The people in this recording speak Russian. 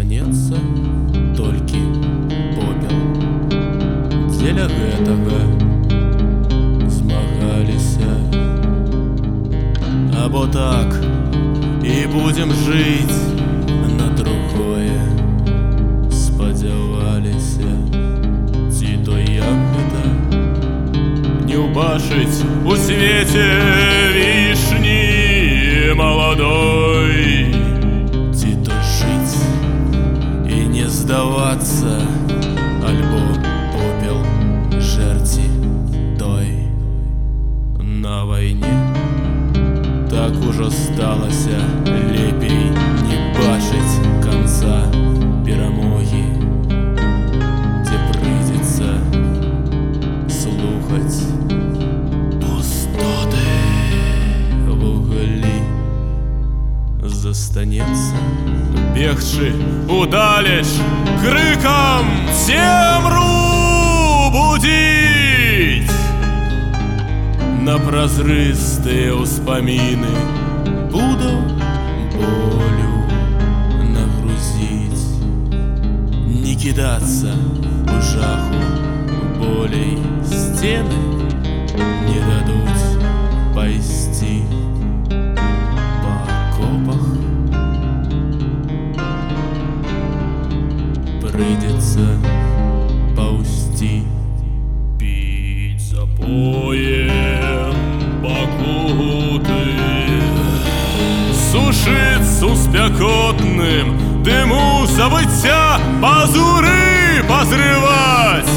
застанецца толькі попел этого гэтага а вот так и будем жить на другое. Спадзяваліся ці то як гэта не убашить у свеце вишни молодой. і не здавацца альбо попел жэрці той на вайне так ужо сталася лепей не бачыць канца перамогі дзе прыйдзецца слухаць пустоты вуглі застанецца бегчы удалеч крыкам цемру будзіць на празрыстыя ўспаміны буду болю нагрузіць не кідацца у жаху болей сцены не дадуць пайсці прыйдзецца паўсці піць запоем пакуты сушыцца у спякотным дыму забыцця пазуры пазрываць